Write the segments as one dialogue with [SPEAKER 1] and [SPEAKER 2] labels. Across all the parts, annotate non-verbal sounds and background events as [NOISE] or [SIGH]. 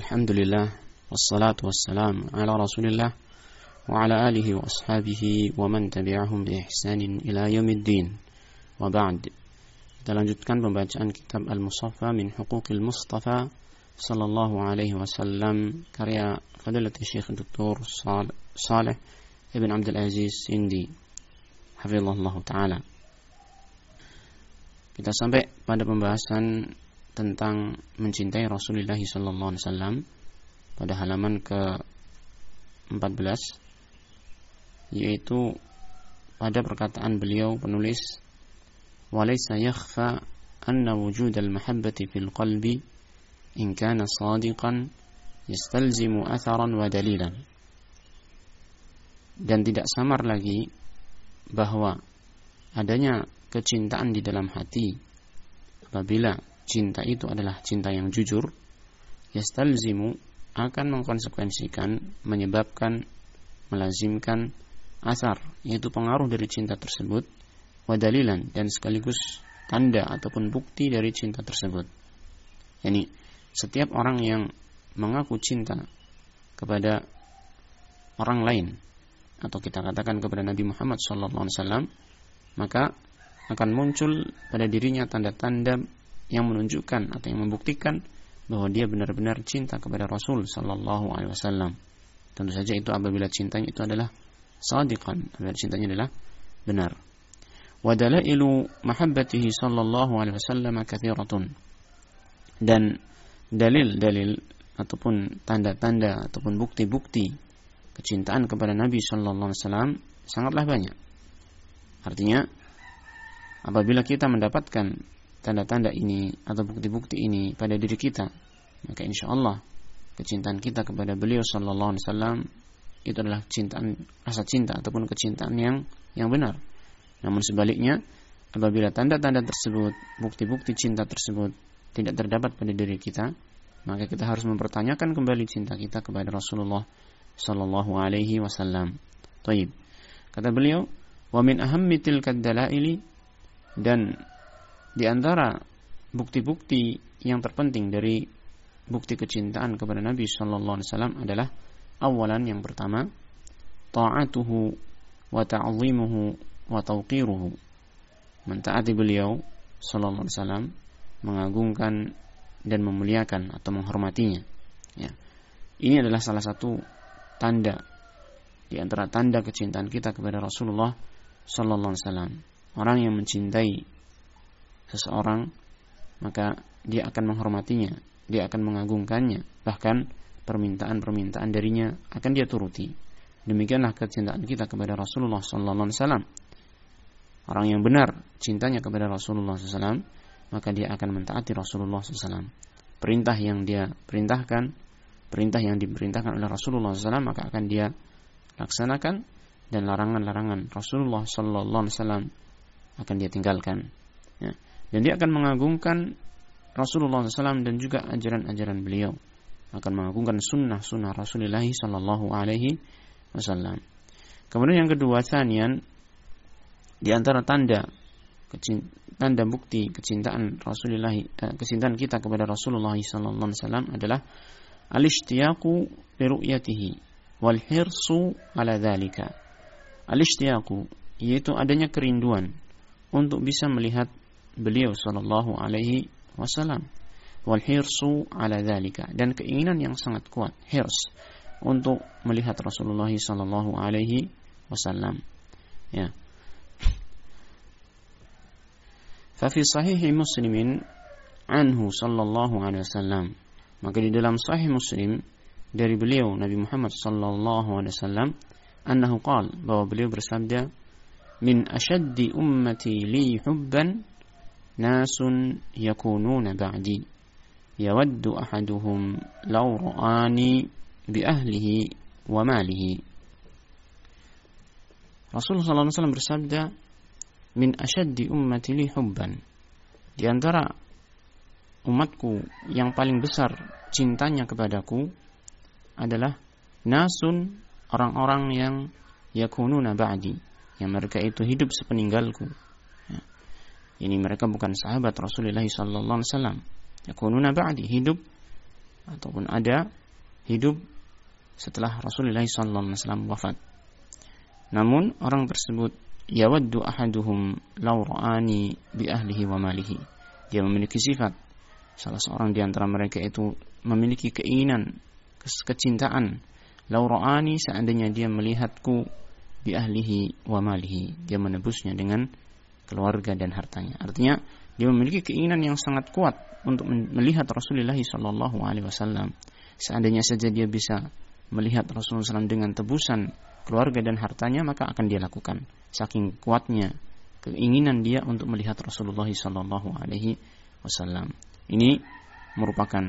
[SPEAKER 1] الحمد لله والصلاة والسلام على رسول الله وعلى آله وأصحابه ومن تبعهم بإحسان إلى يوم الدين. وبعد تلنجتكن بمباشأن كتاب المصفى من حقوق المصطفى صلى الله عليه وسلم كريا فضلة الشيخ الدكتور صالح ابن عبد العزيز سندي حفظه الله تعالى Kita sampai pada pembahasan tentang mencintai Rasulullah sallallahu alaihi wasallam pada halaman ke 14 yaitu pada perkataan beliau penulis walaysa yakhfa anna wujud al-mahabbati fil qalbi in kana sadiqan yastalzimu atharan wa dalilan. Dan tidak samar lagi bahwa adanya kecintaan di dalam hati apabila cinta itu adalah cinta yang jujur yastalzimu akan mengkonsekuensikan menyebabkan melazimkan asar yaitu pengaruh dari cinta tersebut wadalilan dan sekaligus tanda ataupun bukti dari cinta tersebut. Yani setiap orang yang mengaku cinta kepada orang lain atau kita katakan kepada Nabi Muhammad SAW, maka akan muncul pada dirinya tanda-tanda yang menunjukkan atau yang membuktikan bahwa dia benar-benar cinta kepada Rasul Sallallahu Alaihi Wasallam. Tentu saja itu apabila cintanya itu adalah sadiqan, apabila cintanya adalah benar. Wadalailu mahabbatihi sallallahu alaihi wasallam kathiratun. Dan dalil-dalil ataupun tanda-tanda ataupun bukti-bukti kecintaan kepada Nabi sallallahu alaihi wasallam sangatlah banyak. Artinya apabila kita mendapatkan tanda-tanda ini atau bukti-bukti ini pada diri kita, maka insya Allah kecintaan kita kepada beliau Shallallahu Alaihi Wasallam itu adalah cintaan rasa cinta ataupun kecintaan yang yang benar. Namun sebaliknya, apabila tanda-tanda tersebut, bukti-bukti cinta tersebut tidak terdapat pada diri kita, maka kita harus mempertanyakan kembali cinta kita kepada Rasulullah sallallahu alaihi wasallam. Taib. Kata beliau, "Wa min ahammi tilka dalaili" dan di antara bukti-bukti yang terpenting dari bukti kecintaan kepada Nabi sallallahu alaihi wasallam adalah awalan yang pertama ta'atuhu wa ta'zimuhu wa tauqiruhu mentaati beliau sallallahu alaihi wasallam mengagungkan dan memuliakan atau menghormatinya ya. Ini adalah salah satu tanda di antara tanda kecintaan kita kepada Rasulullah sallallahu alaihi wasallam. Orang yang mencintai seseorang maka dia akan menghormatinya dia akan mengagungkannya bahkan permintaan-permintaan darinya akan dia turuti demikianlah kecintaan kita kepada Rasulullah sallallahu alaihi wasallam orang yang benar cintanya kepada Rasulullah SAW, maka dia akan mentaati Rasulullah SAW. Perintah yang dia perintahkan, perintah yang diperintahkan oleh Rasulullah SAW, maka akan dia laksanakan dan larangan-larangan Rasulullah SAW akan dia tinggalkan. Ya. Dan dia akan mengagungkan Rasulullah SAW dan juga ajaran-ajaran beliau akan mengagungkan sunnah-sunnah Rasulullah Sallallahu Alaihi Wasallam. Kemudian yang kedua, sanian di antara tanda tanda bukti kecintaan Rasulullah eh, kecintaan kita kepada Rasulullah sallallahu alaihi wasallam adalah al-ishtiyaqu li ru'yatihi wal hirsu ala dzalika. Al-ishtiyaqu yaitu adanya kerinduan untuk bisa melihat beliau sallallahu alaihi wasallam. Wal hirsu ala dzalika dan keinginan yang sangat kuat hirs untuk melihat Rasulullah sallallahu alaihi wasallam. Ya. Fa fi sahih muslimin anhu sallallahu alaihi wasallam. Maka di dalam sahih muslim dari beliau Nabi Muhammad sallallahu alaihi wasallam annahu qal bahwa beliau bersabda min ashaddi ummati li hubban ba'di yawaddu ahaduhum law ra'ani bi ahlihi wa malihi Rasulullah wasallam bersabda min asyaddi ummati li hubban. Di antara umatku yang paling besar cintanya kepadaku adalah nasun orang-orang yang yakununa ba'di yang mereka itu hidup sepeninggalku. Ini mereka bukan sahabat Rasulullah sallallahu alaihi wasallam. Yakununa ba'di hidup ataupun ada hidup setelah Rasulullah SAW wafat. Namun orang tersebut yawaddu ahaduhum law ra'ani bi ahlihi wa malihi. Dia memiliki sifat salah seorang di antara mereka itu memiliki keinginan kecintaan law ra'ani seandainya dia melihatku bi ahlihi wa malihi. Dia menebusnya dengan keluarga dan hartanya. Artinya dia memiliki keinginan yang sangat kuat untuk melihat Rasulullah Shallallahu Alaihi Wasallam. Seandainya saja dia bisa melihat Rasulullah SAW dengan tebusan keluarga dan hartanya, maka akan dia lakukan. Saking kuatnya keinginan dia untuk melihat Rasulullah Shallallahu Alaihi Wasallam. Ini merupakan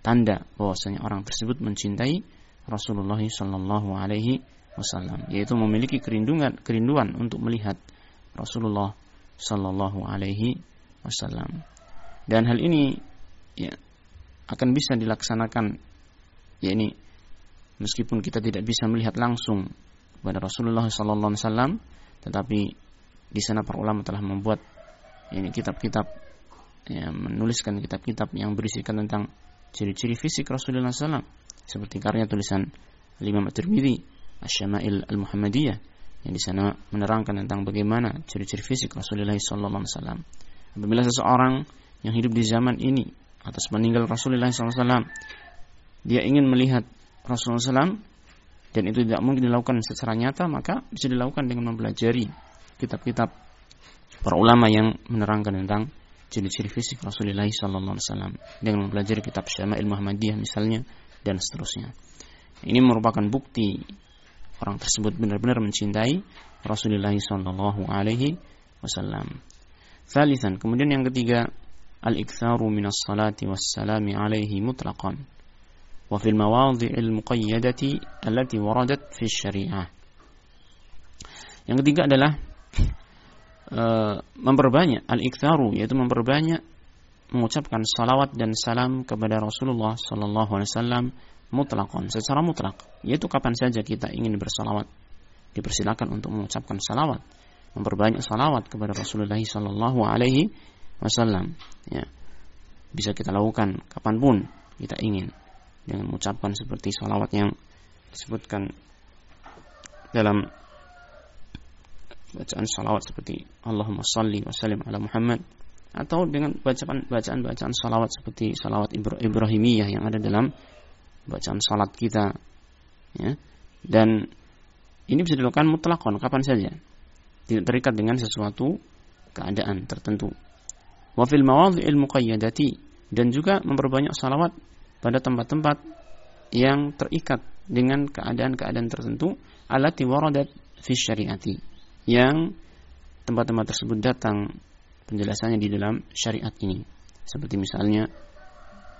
[SPEAKER 1] tanda bahwasanya orang tersebut mencintai Rasulullah Shallallahu Alaihi Wasallam, yaitu memiliki kerinduan kerinduan untuk melihat Rasulullah Shallallahu Alaihi wasallam. Dan hal ini ya akan bisa dilaksanakan ya ini meskipun kita tidak bisa melihat langsung kepada Rasulullah sallallahu alaihi wasallam tetapi di sana para ulama telah membuat ini kitab-kitab ya, menuliskan kitab-kitab yang berisikan tentang ciri-ciri fisik Rasulullah SAW seperti karya tulisan Imam At-Tirmidzi Asy-Syama'il Al-Muhammadiyah yang di sana menerangkan tentang bagaimana ciri-ciri fisik Rasulullah SAW Apabila seseorang yang hidup di zaman ini atas meninggal Rasulullah SAW, dia ingin melihat Rasulullah SAW dan itu tidak mungkin dilakukan secara nyata, maka bisa dilakukan dengan mempelajari kitab-kitab para ulama yang menerangkan tentang ciri-ciri fisik Rasulullah SAW dengan mempelajari kitab Syama'il Muhammadiyah misalnya dan seterusnya. Ini merupakan bukti orang tersebut benar-benar mencintai Rasulullah SAW. Alaihi Wasallam. Thalithan, kemudian yang ketiga, al-iktharu minas salati wassalami alaihi mutlaqan wa fil mawadhi'il muqayyadati allati waradat fi syariah. Yang ketiga adalah uh, [LAUGHS] memperbanyak al-iktharu yaitu memperbanyak mengucapkan salawat dan salam kepada Rasulullah sallallahu alaihi wasallam mutlakon secara mutlak yaitu kapan saja kita ingin bersalawat dipersilakan untuk mengucapkan salawat memperbanyak salawat kepada Rasulullah Sallallahu Alaihi Wasallam. Ya, bisa kita lakukan kapan pun kita ingin dengan mengucapkan seperti salawat yang disebutkan dalam bacaan salawat seperti Allahumma salli wa sallim ala Muhammad atau dengan bacaan bacaan bacaan salawat seperti salawat Ibrahimiyah yang ada dalam bacaan salat kita ya. Dan ini bisa dilakukan mutlakon kapan saja. Tidak terikat dengan sesuatu keadaan tertentu. Wa fil mawadhi'il muqayyadati dan juga memperbanyak salawat pada tempat-tempat yang terikat dengan keadaan-keadaan tertentu alati waradat fi syariati yang tempat-tempat tersebut datang penjelasannya di dalam syariat ini. Seperti misalnya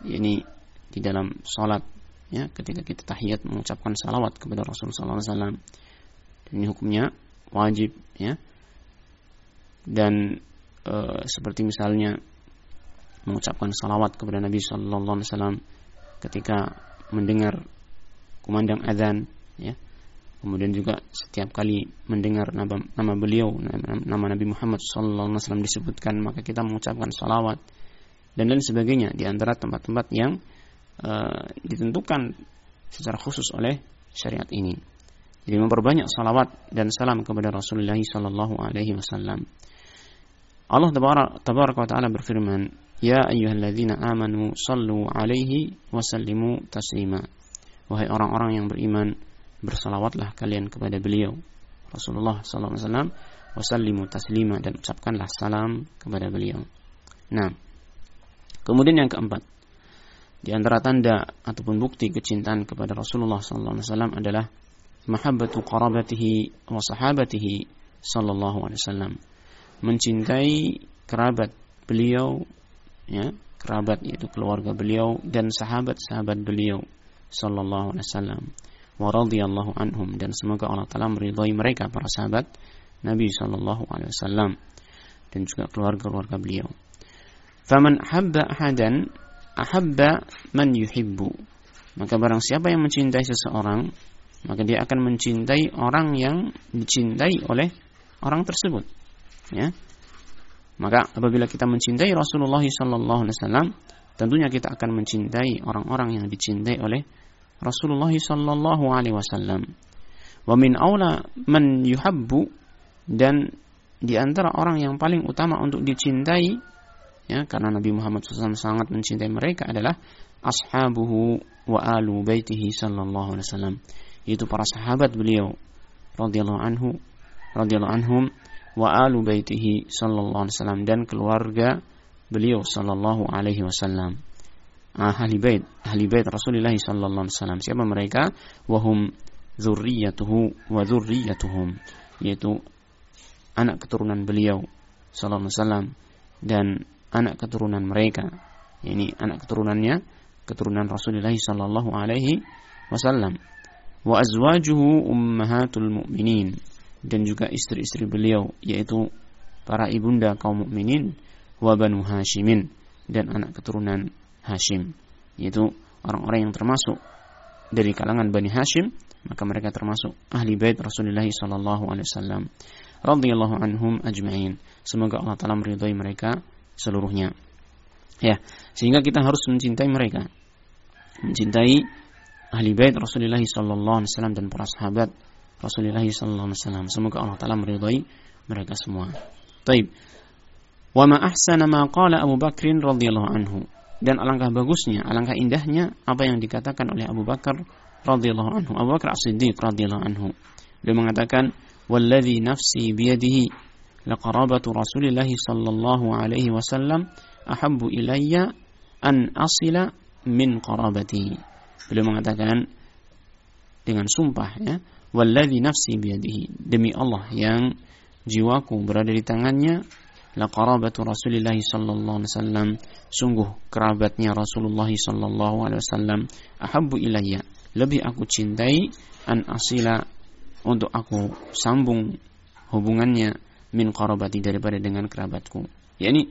[SPEAKER 1] ini di dalam salat ya ketika kita tahiyat mengucapkan salawat kepada Rasulullah SAW ini hukumnya wajib ya. Dan e, seperti misalnya mengucapkan salawat kepada Nabi Sallallahu Alaihi Wasallam ketika mendengar kumandang adzan ya. Kemudian juga setiap kali mendengar nama, nama beliau nama, nama Nabi Muhammad Sallallahu Alaihi Wasallam disebutkan maka kita mengucapkan salawat dan lain sebagainya di antara tempat-tempat yang e, ditentukan secara khusus oleh syariat ini. Jadi memperbanyak salawat dan salam kepada Rasulullah sallallahu alaihi wasallam. Allah tabaraka wa taala berfirman, "Ya ayyuhalladzina amanu sallu alaihi wa sallimu taslima." Wahai orang-orang yang beriman, bersalawatlah kalian kepada beliau Rasulullah sallallahu alaihi wa taslima dan ucapkanlah salam kepada beliau. Nah, kemudian yang keempat, di antara tanda ataupun bukti kecintaan kepada Rasulullah sallallahu alaihi wasallam adalah mahabbatu qarabatihi wa sahabatihi sallallahu alaihi wasallam mencintai kerabat beliau ya kerabat yaitu keluarga beliau dan sahabat-sahabat beliau sallallahu alaihi wasallam wa radhiyallahu anhum dan semoga Allah taala meridhai mereka para sahabat Nabi sallallahu alaihi wasallam dan juga keluarga-keluarga beliau. Faman habba ahadan ahabba man yuhibbu. Maka barang siapa yang mencintai seseorang maka dia akan mencintai orang yang dicintai oleh orang tersebut ya maka apabila kita mencintai Rasulullah sallallahu alaihi wasallam tentunya kita akan mencintai orang-orang yang dicintai oleh Rasulullah sallallahu alaihi wasallam. Wa min aula man yuhabbu dan di antara orang yang paling utama untuk dicintai ya karena Nabi Muhammad SAW sangat mencintai mereka adalah ashabuhu wa alu baitihi sallallahu alaihi wasallam. Yaitu para sahabat beliau radhiyallahu anhu radhiyallahu anhum wa alu baitihi sallallahu alaihi wasallam dan keluarga beliau sallallahu alaihi wasallam. Ahli bait ahli bait Rasulullah sallallahu alaihi wasallam. Siapa mereka? Wahum dzurriyyatuhu wa dzurriyyatuhum yaitu anak keturunan beliau sallallahu alaihi wasallam dan anak keturunan mereka. Ini anak keturunannya keturunan Rasulullah sallallahu alaihi wasallam. Wa azwajuhu ummahatul mu'minin. Dan juga istri-istri beliau yaitu para ibunda kaum mukminin wa banu Hashimin dan anak keturunan Hashim yaitu orang-orang yang termasuk dari kalangan Bani Hashim maka mereka termasuk ahli bait Rasulullah sallallahu alaihi wasallam. Radhiyallahu anhum ajma'in. Semoga Allah taala meridhai mereka seluruhnya. Ya sehingga kita harus mencintai mereka. Mencintai ahli bait Rasulullah sallallahu alaihi wasallam dan para sahabat Rasulullah sallallahu alaihi wasallam. Semoga Allah taala meridhai mereka semua. Taib. Wa ma ahsana ma qala Abu Bakrin radhiyallahu anhu. Dan alangkah bagusnya, alangkah indahnya apa yang dikatakan oleh Abu Bakar radhiyallahu anhu. Abu Bakar As-Siddiq radhiyallahu anhu. Dia mengatakan, "Walladzi nafsi biyadihi laqarabatu Rasulillah sallallahu alaihi wasallam ahabbu ilayya an asila min qarabati." Beliau mengatakan dengan sumpah ya, "Walladzi nafsi biyadihi." Demi Allah yang jiwaku berada di tangannya, la qarabatu Rasulillah sallallahu alaihi wasallam sungguh kerabatnya Rasulullah sallallahu alaihi wasallam ahabbu ilayya lebih aku cintai an asila untuk aku sambung hubungannya min qarabati daripada dengan kerabatku yakni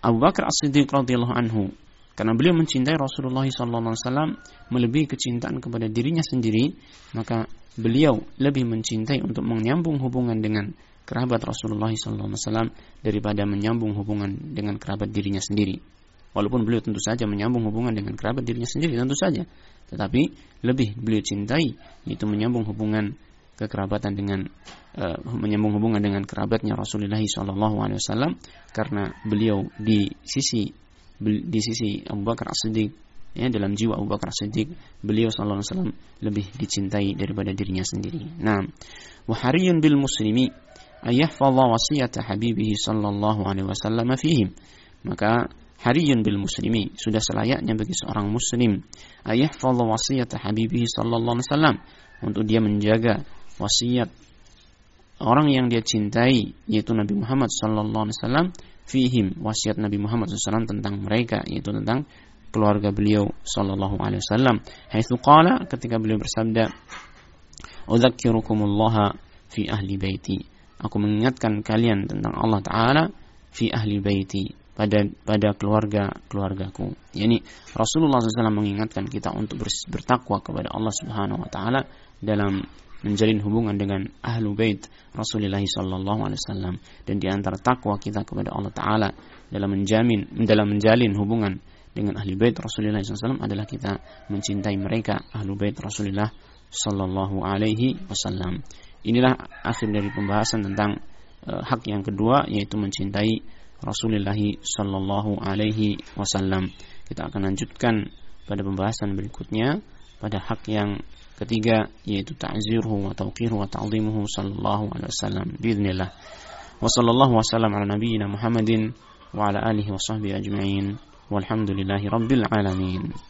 [SPEAKER 1] Abu Bakar As-Siddiq radhiyallahu anhu karena beliau mencintai Rasulullah wasallam melebihi kecintaan kepada dirinya sendiri maka beliau lebih mencintai untuk menyambung hubungan dengan kerabat Rasulullah SAW daripada menyambung hubungan dengan kerabat dirinya sendiri. Walaupun beliau tentu saja menyambung hubungan dengan kerabat dirinya sendiri tentu saja, tetapi lebih beliau cintai yaitu menyambung hubungan kekerabatan dengan uh, menyambung hubungan dengan kerabatnya Rasulullah SAW karena beliau di sisi di sisi Abu Bakar As-Siddiq ya dalam jiwa Abu Bakar Siddiq beliau sallallahu alaihi wasallam lebih dicintai daripada dirinya sendiri. Nah, wa bil muslimi ayyahfadha wasiyata habibihi sallallahu alaihi wasallam fihim. Maka hariyun bil muslimi sudah selayaknya bagi seorang muslim ayyahfadha wasiyata habibihi sallallahu alaihi wasallam untuk dia menjaga wasiat. Orang yang dia cintai yaitu Nabi Muhammad sallallahu alaihi wasallam fihim wasiat Nabi Muhammad SAW tentang mereka yaitu tentang keluarga beliau sallallahu alaihi wasallam. Haitsu qala ketika beliau bersabda udzakkirukumullah fi ahli baiti. Aku mengingatkan kalian tentang Allah Ta'ala fi ahli baiti pada pada keluarga keluargaku. Yani Rasulullah SAW mengingatkan kita untuk bertakwa kepada Allah Subhanahu Wa Taala dalam menjalin hubungan dengan ahlu bait Rasulullah Sallallahu Alaihi Wasallam dan di antara takwa kita kepada Allah Taala dalam menjamin dalam menjalin hubungan dengan ahli bait Rasulullah SAW adalah kita mencintai mereka ahlu bait Rasulullah Sallallahu Alaihi Wasallam. Inilah akhir dari pembahasan tentang uh, hak yang kedua yaitu mencintai Rasulullah sallallahu alaihi wasallam. Kita akan lanjutkan pada pembahasan berikutnya pada hak yang ketiga yaitu ta'ziruhu wa tawqiruhu wa ta'zimuhu sallallahu alaihi wasallam. Bismillah. Wa sallallahu wasallam ala nabiyyina Muhammadin wa ala alihi wa sahbihi ajma'in. Walhamdulillahi rabbil alamin.